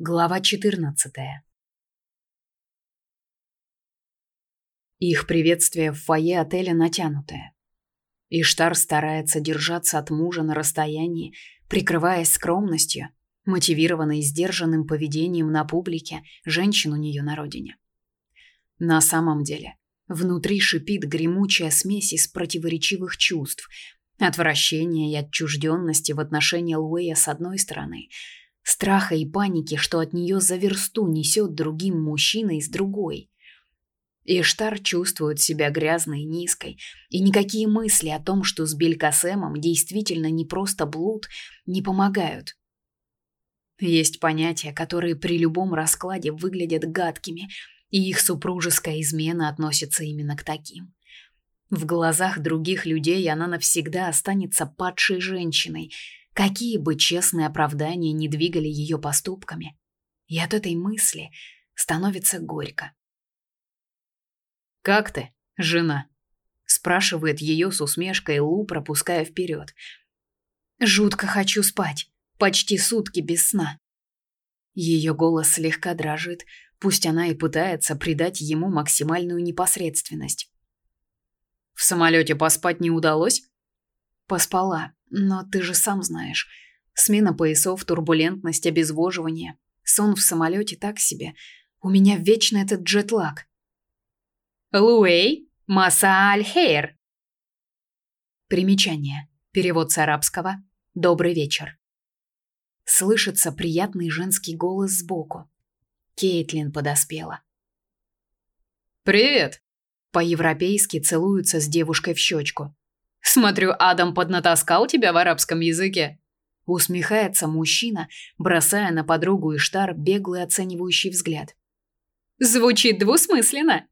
Глава 14. Их приветствие в фойе отеля натянутое. Иштар старается держаться от мужа на расстоянии, прикрываясь скромностью, мотивированной сдержанным поведением на публике женщин у нее на родине. На самом деле, внутри шипит гремучая смесь из противоречивых чувств, отвращения и отчужденности в отношении Луэя с одной стороны – страха и паники, что от нее за версту несет другим мужчиной с другой. Иштар чувствует себя грязной и низкой, и никакие мысли о том, что с Белькасемом действительно не просто блуд, не помогают. Есть понятия, которые при любом раскладе выглядят гадкими, и их супружеская измена относится именно к таким. В глазах других людей она навсегда останется падшей женщиной – какие бы честные оправдания ни двигали ее поступками. И от этой мысли становится горько. «Как ты, жена?» – спрашивает ее с усмешкой Лу, пропуская вперед. «Жутко хочу спать. Почти сутки без сна». Ее голос слегка дрожит, пусть она и пытается придать ему максимальную непосредственность. «В самолете поспать не удалось?» «Поспала. Но ты же сам знаешь. Смена поясов, турбулентность, обезвоживание. Сон в самолете так себе. У меня вечно этот джетлаг. Луэй Маса Аль-Хейр. Примечание. Перевод с арабского. Добрый вечер. Слышится приятный женский голос сбоку. Кейтлин подоспела. «Привет!» По-европейски целуются с девушкой в щечку. Смотрю, Адам поднатаскал тебя в арабском языке. Усмехается мужчина, бросая на подругу Иштар беглый оценивающий взгляд. Звучит двусмысленно.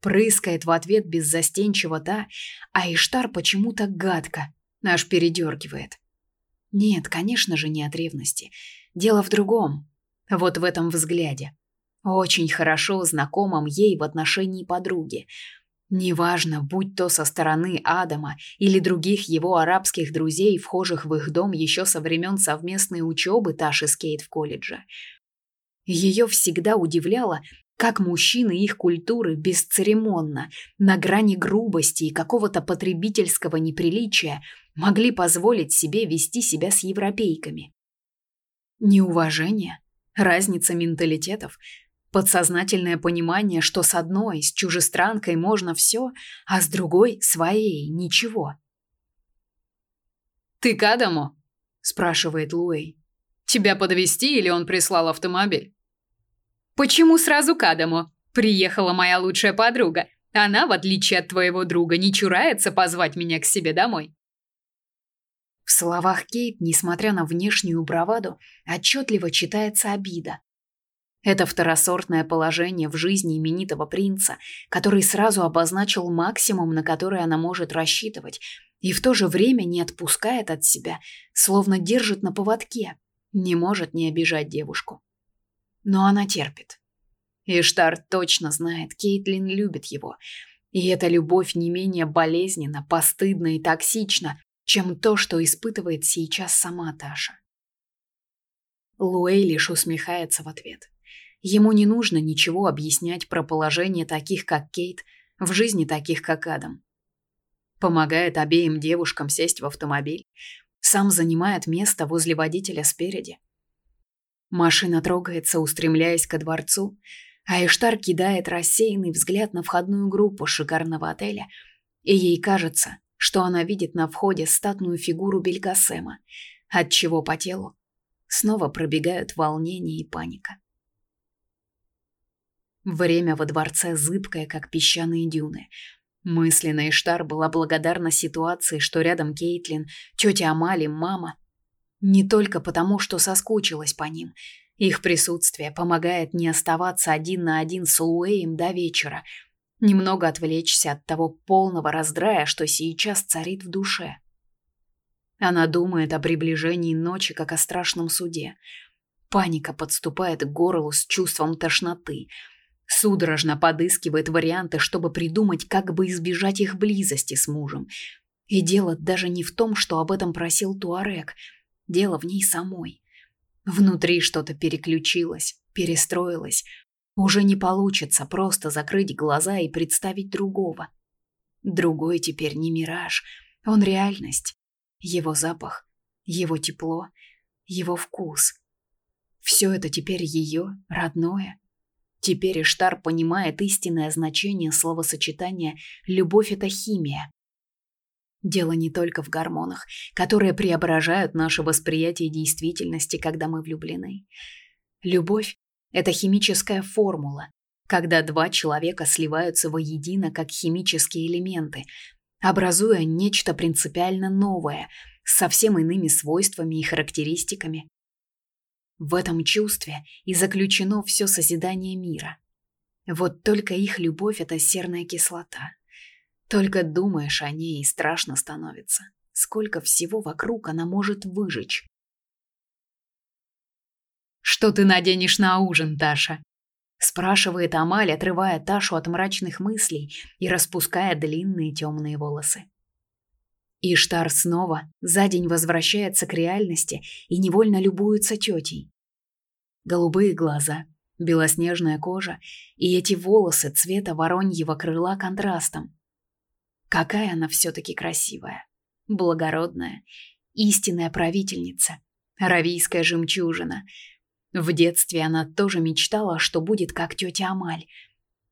Прыскает в ответ беззастенчиво та, а Иштар почему-то гадко, аж передергивает. Нет, конечно же, не от ревности. Дело в другом. Вот в этом взгляде. Очень хорошо знакомом ей в отношении подруги – Неважно, будь то со стороны Адама или других его арабских друзей, вхожих в их дом еще со времен совместной учебы Таши Скейт в колледже. Ее всегда удивляло, как мужчины их культуры бесцеремонно, на грани грубости и какого-то потребительского неприличия могли позволить себе вести себя с европейками. Неуважение, разница менталитетов – Подсознательное понимание, что с одной, с чужестранкой можно все, а с другой, своей, ничего. «Ты к Адаму?» – спрашивает Луэй. «Тебя подвести или он прислал автомобиль?» «Почему сразу к Адаму? Приехала моя лучшая подруга. Она, в отличие от твоего друга, не чурается позвать меня к себе домой». В словах Кейт, несмотря на внешнюю браваду, отчетливо читается обида. Это второсортное положение в жизни именитого принца, который сразу обозначил максимум, на который она может рассчитывать, и в то же время не отпускает от себя, словно держит на поводке, не может не обижать девушку. Но она терпит. Иштар точно знает, Кейтлин любит его, и эта любовь не менее болезненна, постыдна и токсична, чем то, что испытывает сейчас сама Таша. Луэй лишь усмехается в ответ. Ему не нужно ничего объяснять про положение таких, как Кейт, в жизни таких, как Адам. Помогает обеим девушкам сесть в автомобиль, сам занимает место возле водителя спереди. Машина трогается, устремляясь ко дворцу, а Эштар кидает рассеянный взгляд на входную группу шикарного отеля, и ей кажется, что она видит на входе статную фигуру Белькасема, отчего по телу снова пробегают волнение и паника. Время во дворце зыбкое, как песчаные дюны. Мысленно Иштар была благодарна ситуации, что рядом Кейтлин, тетя Амали, мама. Не только потому, что соскучилась по ним. Их присутствие помогает не оставаться один на один с Луэем до вечера, немного отвлечься от того полного раздрая, что сейчас царит в душе. Она думает о приближении ночи, как о страшном суде. Паника подступает к горлу с чувством тошноты – Судорожно подыскивает варианты, чтобы придумать, как бы избежать их близости с мужем. И дело даже не в том, что об этом просил Туарек. Дело в ней самой. Внутри что-то переключилось, перестроилось. Уже не получится просто закрыть глаза и представить другого. Другой теперь не мираж, он реальность. Его запах, его тепло, его вкус. Все это теперь ее, родное. Теперь Иштар понимает истинное значение словосочетания «любовь – это химия». Дело не только в гормонах, которые преображают наше восприятие действительности, когда мы влюблены. Любовь – это химическая формула, когда два человека сливаются воедино как химические элементы, образуя нечто принципиально новое, с совсем иными свойствами и характеристиками. В этом чувстве и заключено все созидание мира. Вот только их любовь – это серная кислота. Только думаешь о ней и страшно становится. Сколько всего вокруг она может выжечь. «Что ты наденешь на ужин, Таша?» Спрашивает Амаль, отрывая Ташу от мрачных мыслей и распуская длинные темные волосы. Иштар снова за день возвращается к реальности и невольно любуется тетей. Голубые глаза, белоснежная кожа и эти волосы цвета вороньего крыла контрастом. Какая она все-таки красивая, благородная, истинная правительница, равийская жемчужина — в детстве она тоже мечтала, что будет как тетя Амаль.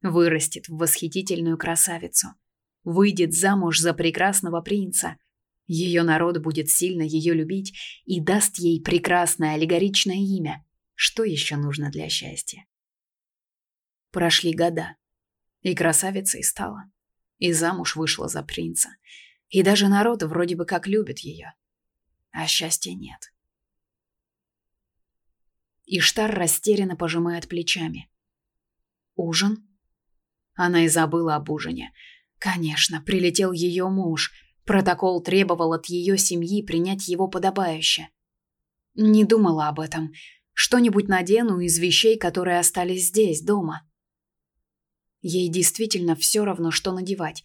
Вырастет в восхитительную красавицу. Выйдет замуж за прекрасного принца. Ее народ будет сильно ее любить и даст ей прекрасное аллегоричное имя. Что еще нужно для счастья? Прошли года. И красавицей стала. И замуж вышла за принца. И даже народ вроде бы как любит ее. А счастья нет. Иштар растерянно пожимает плечами. Ужин? Она и забыла об ужине. Конечно, прилетел ее муж. Протокол требовал от ее семьи принять его подобающе. Не думала об этом. Что-нибудь надену из вещей, которые остались здесь, дома. Ей действительно все равно, что надевать.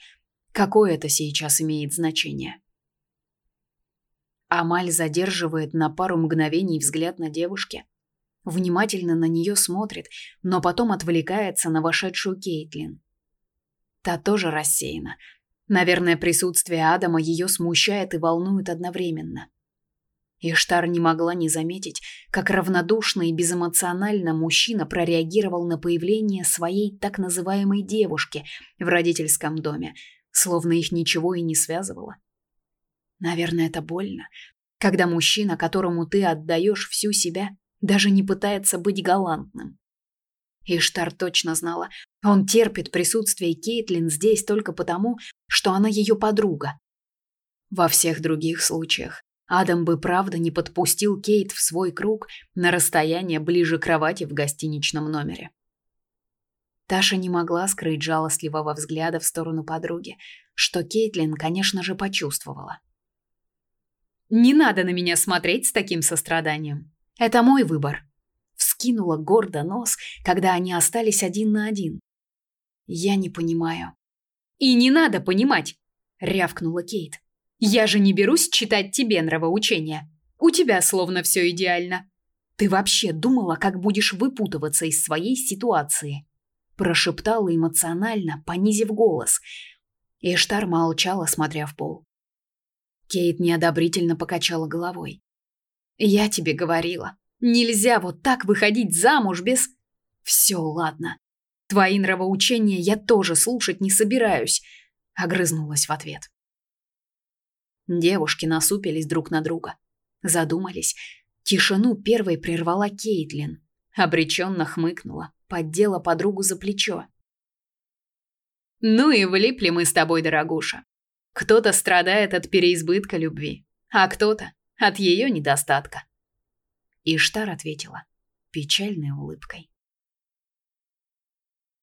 Какое это сейчас имеет значение? Амаль задерживает на пару мгновений взгляд на девушке внимательно на нее смотрит, но потом отвлекается на вошедшую Кейтлин. Та тоже рассеяна. Наверное, присутствие Адама ее смущает и волнует одновременно. Иштар не могла не заметить, как равнодушно и безэмоционально мужчина прореагировал на появление своей так называемой девушки в родительском доме, словно их ничего и не связывало. Наверное, это больно, когда мужчина, которому ты отдаешь всю себя, даже не пытается быть галантным. Иштар точно знала, он терпит присутствие Кейтлин здесь только потому, что она ее подруга. Во всех других случаях Адам бы правда не подпустил Кейт в свой круг на расстояние ближе к кровати в гостиничном номере. Таша не могла скрыть жалостливого взгляда в сторону подруги, что Кейтлин, конечно же, почувствовала. «Не надо на меня смотреть с таким состраданием. Это мой выбор. Вскинула гордо нос, когда они остались один на один. Я не понимаю. И не надо понимать, рявкнула Кейт. Я же не берусь читать тебе нравоучения. У тебя словно все идеально. Ты вообще думала, как будешь выпутываться из своей ситуации? прошептала эмоционально, понизив голос. Эштар молчала, смотря в пол. Кейт неодобрительно покачала головой. Я тебе говорила, нельзя вот так выходить замуж без... Все, ладно. Твои нравоучения я тоже слушать не собираюсь, огрызнулась в ответ. Девушки насупились друг на друга, задумались. Тишину первой прервала Кейтлин, обреченно хмыкнула, поддела подругу за плечо. Ну и влипли мы с тобой, дорогуша. Кто-то страдает от переизбытка любви, а кто-то от ее недостатка. Иштар ответила печальной улыбкой.